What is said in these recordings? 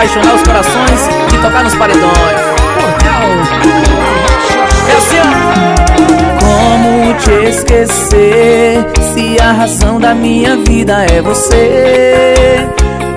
apaixonar os corações e tocar nos paredões. É assim, ó. Como te esquecer se a razão da minha vida é você?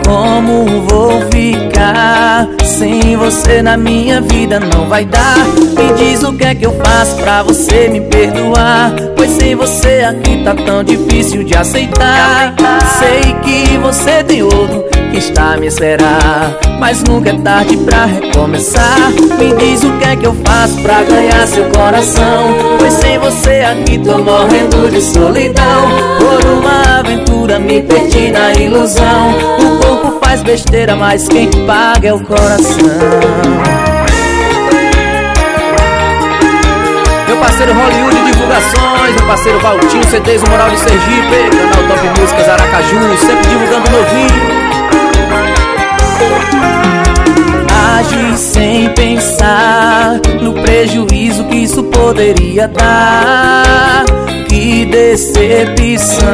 Como vou ficar sem você na minha vida? Não vai dar. Me diz o que é que eu faço pra você me perdoar. Pois sem você aqui tá tão difícil de aceitar. Sei que você tem outro que está me esperar. Mas nunca é tarde pra recomeçar. Me diz o que é que eu faço pra ganhar seu coração. Pois sem você aqui tô morrendo de solidão. Por uma aventura me perdi na ilusão. O corpo faz besteira, mas quem paga é o coração. Meu parceiro Hollywood Divulgações, meu parceiro Valtinho, CDs o Moral de Sergipe, canal Top Músicas Aracaju, sempre divulgando novinho. Pensar no prejuízo que isso poderia dar. Que decepção.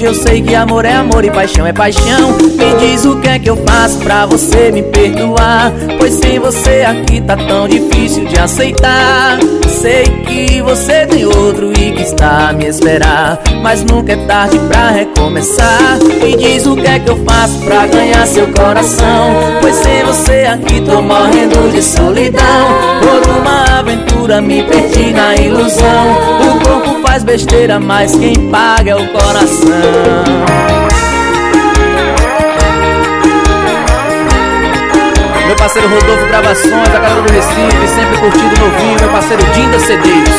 Hoje eu sei que amor é amor e paixão é paixão. Me diz o que é que eu faço pra você me perdoar. Pois sem você aqui tá tão difícil de aceitar. Sei que você tem outro e que está a me esperar. Mas nunca é tarde pra recomeçar. Me diz o que é que eu faço pra ganhar seu coração. Pois sem você aqui tô morrendo de solidão. Por uma aventura me perdi na ilusão. Faz besteira, mas quem paga é o coração. Meu parceiro Rodolfo Gravações, a galera do Recife, sempre curtindo novinho. Meu parceiro Dinda CDs.